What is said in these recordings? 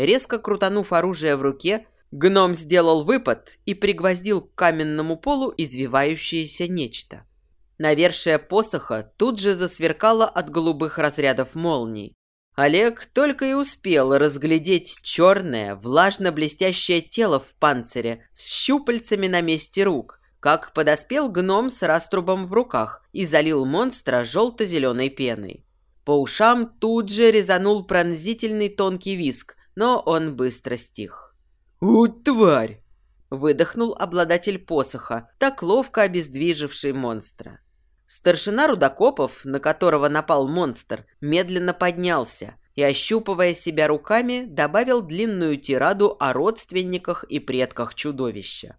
Резко крутанув оружие в руке, гном сделал выпад и пригвоздил к каменному полу извивающееся нечто. Навершие посоха тут же засверкало от голубых разрядов молний. Олег только и успел разглядеть черное, влажно-блестящее тело в панцире с щупальцами на месте рук, как подоспел гном с раструбом в руках и залил монстра желто-зеленой пеной. По ушам тут же резанул пронзительный тонкий виск, но он быстро стих. «У, тварь!» – выдохнул обладатель посоха, так ловко обездвиживший монстра. Старшина рудокопов, на которого напал монстр, медленно поднялся и, ощупывая себя руками, добавил длинную тираду о родственниках и предках чудовища.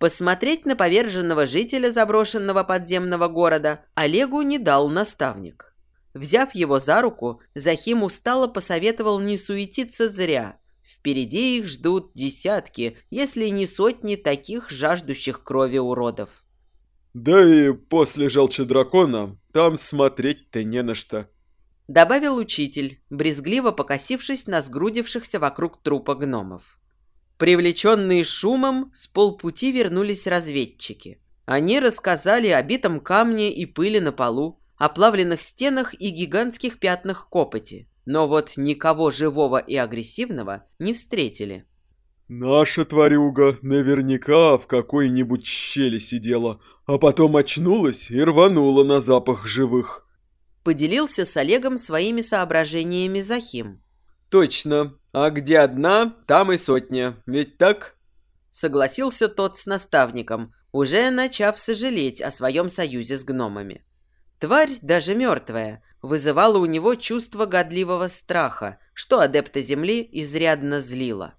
Посмотреть на поверженного жителя заброшенного подземного города Олегу не дал наставник. Взяв его за руку, Захим устало посоветовал не суетиться зря. Впереди их ждут десятки, если не сотни таких жаждущих крови уродов. Да и после желчи дракона там смотреть-то не на что. Добавил учитель, брезгливо покосившись на сгрудившихся вокруг трупа гномов. Привлеченные шумом, с полпути вернулись разведчики. Они рассказали о битом камне и пыли на полу, о плавленных стенах и гигантских пятнах копоти. Но вот никого живого и агрессивного не встретили. «Наша тварюга наверняка в какой-нибудь щели сидела, а потом очнулась и рванула на запах живых. Поделился с Олегом своими соображениями Захим. Точно. А где одна, там и сотня. Ведь так? Согласился тот с наставником, уже начав сожалеть о своем союзе с гномами. Тварь, даже мертвая, вызывала у него чувство годливого страха, что адепта Земли изрядно злило.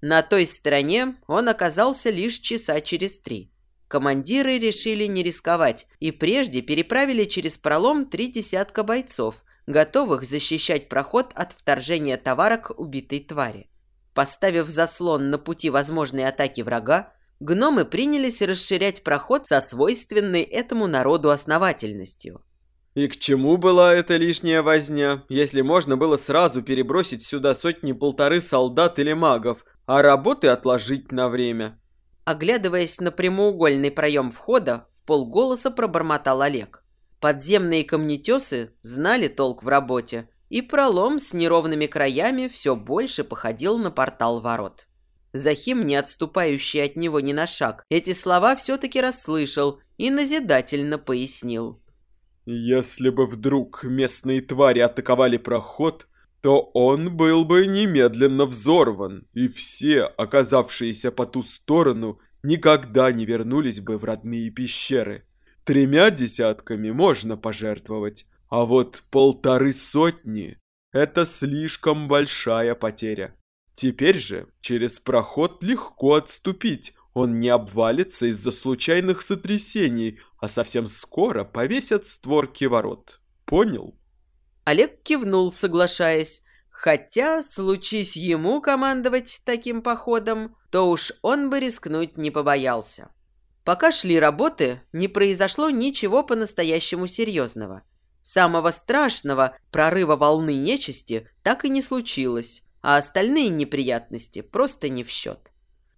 На той стороне он оказался лишь часа через три. Командиры решили не рисковать и прежде переправили через пролом три десятка бойцов, готовых защищать проход от вторжения товарок убитой твари. Поставив заслон на пути возможной атаки врага, гномы принялись расширять проход со свойственной этому народу основательностью. И к чему была эта лишняя возня, если можно было сразу перебросить сюда сотни-полторы солдат или магов, а работы отложить на время. Оглядываясь на прямоугольный проем входа, в полголоса пробормотал Олег. Подземные камнетесы знали толк в работе, и пролом с неровными краями все больше походил на портал ворот. Захим, не отступающий от него ни на шаг, эти слова все-таки расслышал и назидательно пояснил. «Если бы вдруг местные твари атаковали проход, то он был бы немедленно взорван, и все, оказавшиеся по ту сторону, никогда не вернулись бы в родные пещеры. Тремя десятками можно пожертвовать, а вот полторы сотни – это слишком большая потеря. Теперь же через проход легко отступить, он не обвалится из-за случайных сотрясений, а совсем скоро повесят створки ворот. Понял? Олег кивнул, соглашаясь. Хотя, случись ему командовать таким походом, то уж он бы рискнуть не побоялся. Пока шли работы, не произошло ничего по-настоящему серьезного. Самого страшного прорыва волны нечисти так и не случилось, а остальные неприятности просто не в счет.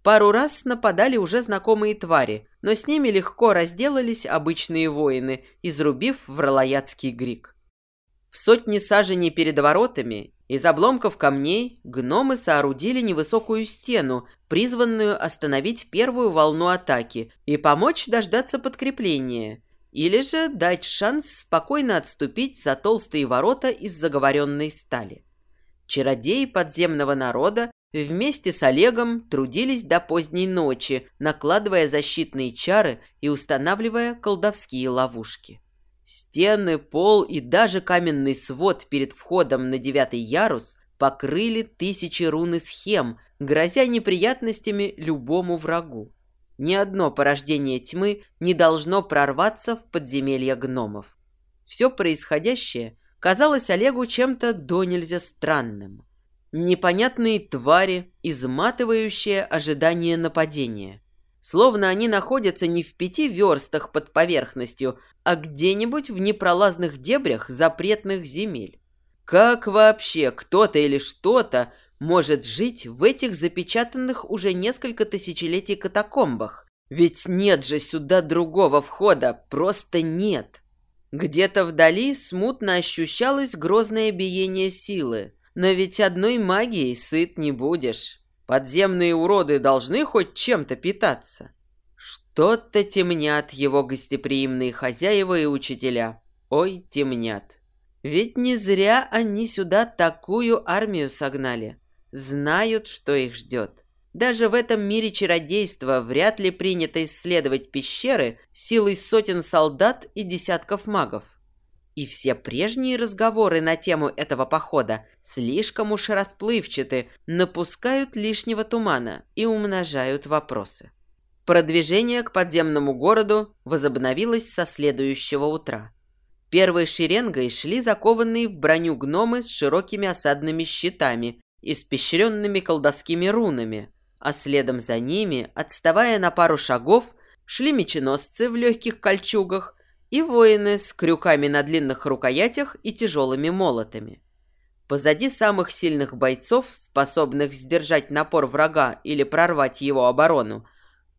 Пару раз нападали уже знакомые твари, но с ними легко разделались обычные воины, изрубив вралоядский грик. В сотни саженей перед воротами из обломков камней гномы соорудили невысокую стену, призванную остановить первую волну атаки и помочь дождаться подкрепления, или же дать шанс спокойно отступить за толстые ворота из заговоренной стали. Чародеи подземного народа вместе с Олегом трудились до поздней ночи, накладывая защитные чары и устанавливая колдовские ловушки. Стены, пол и даже каменный свод перед входом на девятый ярус покрыли тысячи рун и схем, грозя неприятностями любому врагу. Ни одно порождение тьмы не должно прорваться в подземелье гномов. Все происходящее казалось Олегу чем-то до нельзя странным. Непонятные твари, изматывающие ожидание нападения словно они находятся не в пяти верстах под поверхностью, а где-нибудь в непролазных дебрях запретных земель. Как вообще кто-то или что-то может жить в этих запечатанных уже несколько тысячелетий катакомбах? Ведь нет же сюда другого входа, просто нет. Где-то вдали смутно ощущалось грозное биение силы. Но ведь одной магией сыт не будешь. Подземные уроды должны хоть чем-то питаться. Что-то темнят его гостеприимные хозяева и учителя. Ой, темнят. Ведь не зря они сюда такую армию согнали. Знают, что их ждет. Даже в этом мире чародейства вряд ли принято исследовать пещеры силой сотен солдат и десятков магов. И все прежние разговоры на тему этого похода слишком уж расплывчаты, напускают лишнего тумана и умножают вопросы. Продвижение к подземному городу возобновилось со следующего утра. Первой шеренгой шли закованные в броню гномы с широкими осадными щитами, испещренными колдовскими рунами, а следом за ними, отставая на пару шагов, шли меченосцы в легких кольчугах и воины с крюками на длинных рукоятях и тяжелыми молотами. Позади самых сильных бойцов, способных сдержать напор врага или прорвать его оборону,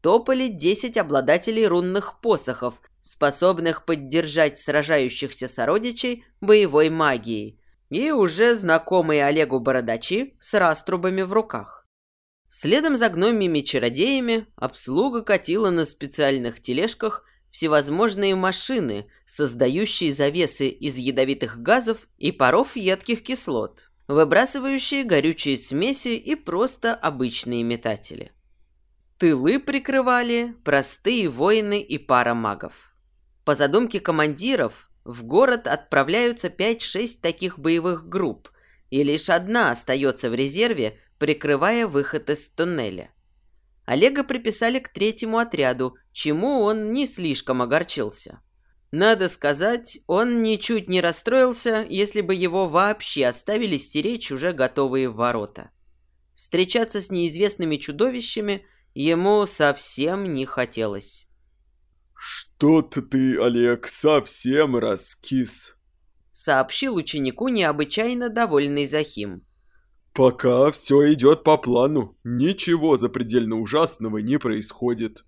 топали десять обладателей рунных посохов, способных поддержать сражающихся сородичей боевой магией, и уже знакомые Олегу бородачи с раструбами в руках. Следом за гномиями-чародеями обслуга катила на специальных тележках всевозможные машины, создающие завесы из ядовитых газов и паров едких кислот, выбрасывающие горючие смеси и просто обычные метатели. Тылы прикрывали простые воины и пара магов. По задумке командиров, в город отправляются 5-6 таких боевых групп, и лишь одна остается в резерве, прикрывая выход из туннеля. Олега приписали к третьему отряду, чему он не слишком огорчился. Надо сказать, он ничуть не расстроился, если бы его вообще оставили стеречь уже готовые ворота. Встречаться с неизвестными чудовищами ему совсем не хотелось. «Что-то ты, Олег, совсем раскис», — сообщил ученику необычайно довольный Захим. «Пока все идет по плану, ничего запредельно ужасного не происходит».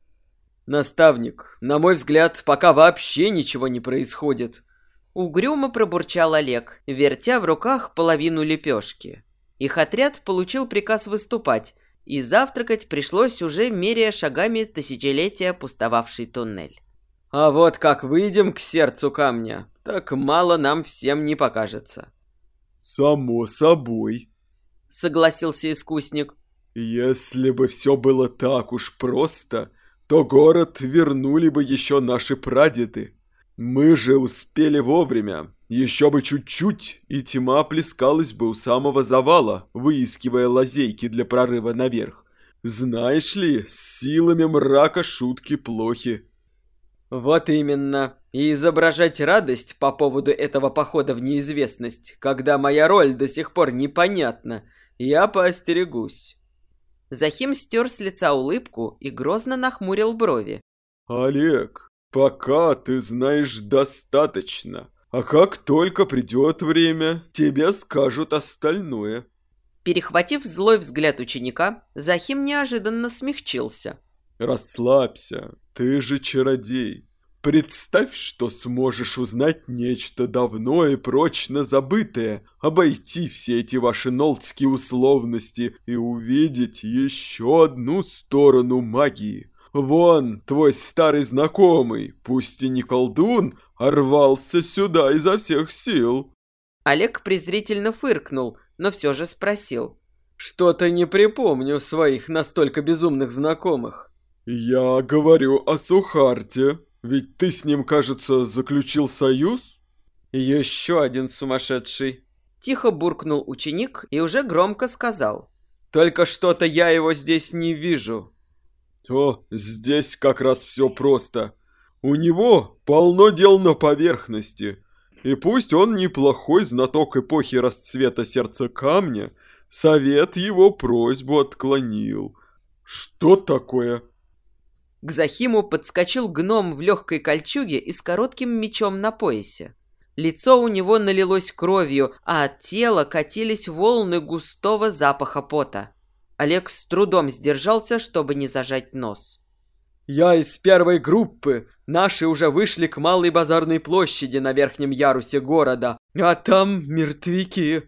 «Наставник, на мой взгляд, пока вообще ничего не происходит», Угрюмо пробурчал Олег, вертя в руках половину лепешки. Их отряд получил приказ выступать, и завтракать пришлось уже меряя шагами тысячелетия пустовавший туннель. А вот как выйдем к сердцу камня, так мало нам всем не покажется. Само собой, согласился искусник. Если бы все было так уж просто, то город вернули бы еще наши прадеды. Мы же успели вовремя. Еще бы чуть-чуть, и тьма плескалась бы у самого завала, выискивая лазейки для прорыва наверх. Знаешь ли, с силами мрака шутки плохи. Вот именно. И изображать радость по поводу этого похода в неизвестность, когда моя роль до сих пор непонятна, я поостерегусь. Захим стер с лица улыбку и грозно нахмурил брови. «Олег, пока ты знаешь достаточно, а как только придет время, тебе скажут остальное». Перехватив злой взгляд ученика, Захим неожиданно смягчился. «Расслабься, ты же чародей. Представь, что сможешь узнать нечто давно и прочно забытое, обойти все эти ваши нолдские условности и увидеть еще одну сторону магии. Вон, твой старый знакомый, пусть и не колдун, а рвался сюда изо всех сил. Олег презрительно фыркнул, но все же спросил. Что-то не припомню своих настолько безумных знакомых. Я говорю о Сухарте. Ведь ты с ним, кажется, заключил союз? Еще один сумасшедший. Тихо буркнул ученик и уже громко сказал. Только что-то я его здесь не вижу. О, здесь как раз все просто. У него полно дел на поверхности. И пусть он неплохой знаток эпохи расцвета сердца камня, совет его просьбу отклонил. Что такое? К Захиму подскочил гном в легкой кольчуге и с коротким мечом на поясе. Лицо у него налилось кровью, а от тела катились волны густого запаха пота. Олег с трудом сдержался, чтобы не зажать нос. «Я из первой группы. Наши уже вышли к Малой Базарной площади на верхнем ярусе города, а там мертвяки».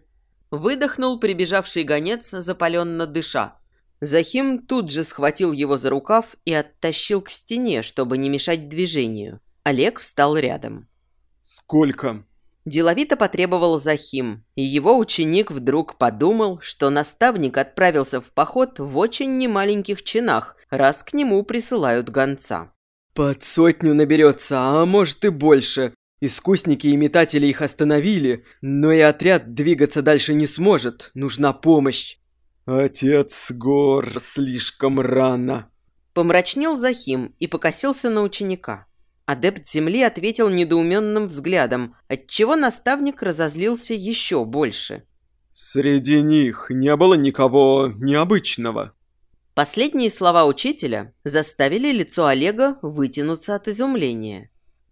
Выдохнул прибежавший гонец, запаленно дыша. Захим тут же схватил его за рукав и оттащил к стене, чтобы не мешать движению. Олег встал рядом. «Сколько?» Деловито потребовал Захим, и его ученик вдруг подумал, что наставник отправился в поход в очень немаленьких чинах, раз к нему присылают гонца. «Под сотню наберется, а может и больше. Искусники и метатели их остановили, но и отряд двигаться дальше не сможет, нужна помощь». «Отец гор, слишком рано!» Помрачнел Захим и покосился на ученика. Адепт земли ответил недоуменным взглядом, отчего наставник разозлился еще больше. «Среди них не было никого необычного». Последние слова учителя заставили лицо Олега вытянуться от изумления.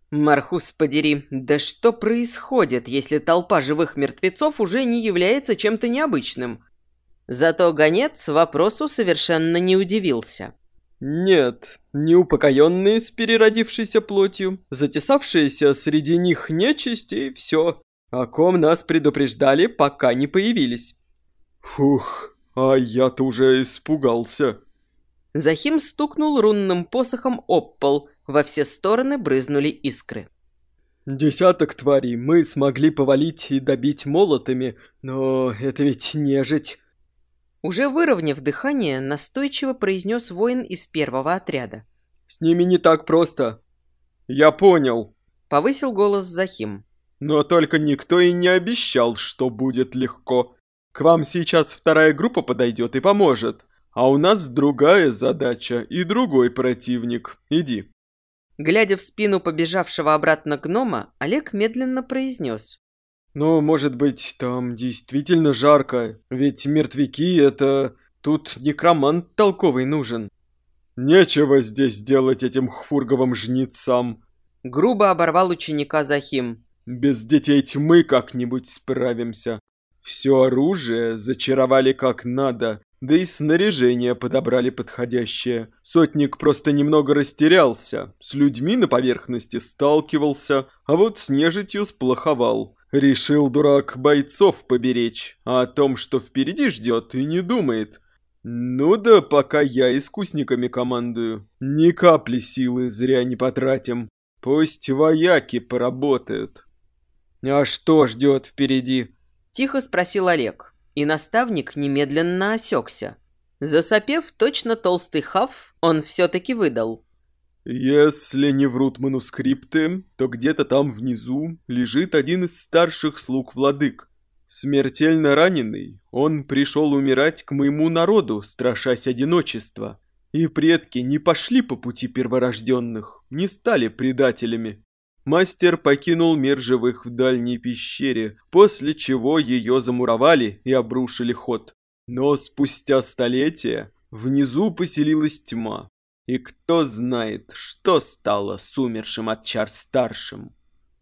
«Мархус подери, да что происходит, если толпа живых мертвецов уже не является чем-то необычным?» Зато гонец вопросу совершенно не удивился. Нет, неупокоенные с переродившейся плотью, затесавшиеся среди них нечисть и все, о ком нас предупреждали, пока не появились. Фух, а я-то уже испугался. Захим стукнул рунным посохом об пол, во все стороны брызнули искры. Десяток тварей мы смогли повалить и добить молотами, но это ведь нежить. Уже выровняв дыхание, настойчиво произнес воин из первого отряда. «С ними не так просто». «Я понял», — повысил голос Захим. «Но только никто и не обещал, что будет легко. К вам сейчас вторая группа подойдет и поможет. А у нас другая задача и другой противник. Иди». Глядя в спину побежавшего обратно гнома, Олег медленно произнес. Но, может быть, там действительно жарко, ведь мертвяки — это... Тут некромант толковый нужен. Нечего здесь делать этим хфурговым жнецам. Грубо оборвал ученика Захим. Без детей тьмы как-нибудь справимся. Все оружие зачаровали как надо, да и снаряжение подобрали подходящее. Сотник просто немного растерялся, с людьми на поверхности сталкивался, а вот с нежитью сплоховал. Решил дурак бойцов поберечь, а о том, что впереди ждет, и не думает. Ну да пока я искусниками командую, ни капли силы зря не потратим. Пусть вояки поработают. А что ждет впереди? Тихо спросил Олег, и наставник немедленно осекся. Засопев точно толстый хав, он все-таки выдал. Если не врут манускрипты, то где-то там внизу лежит один из старших слуг владык. Смертельно раненый, он пришел умирать к моему народу, страшась одиночества. И предки не пошли по пути перворожденных, не стали предателями. Мастер покинул мир живых в дальней пещере, после чего ее замуровали и обрушили ход. Но спустя столетия внизу поселилась тьма, и кто знает, что стало с умершим от чар старшим.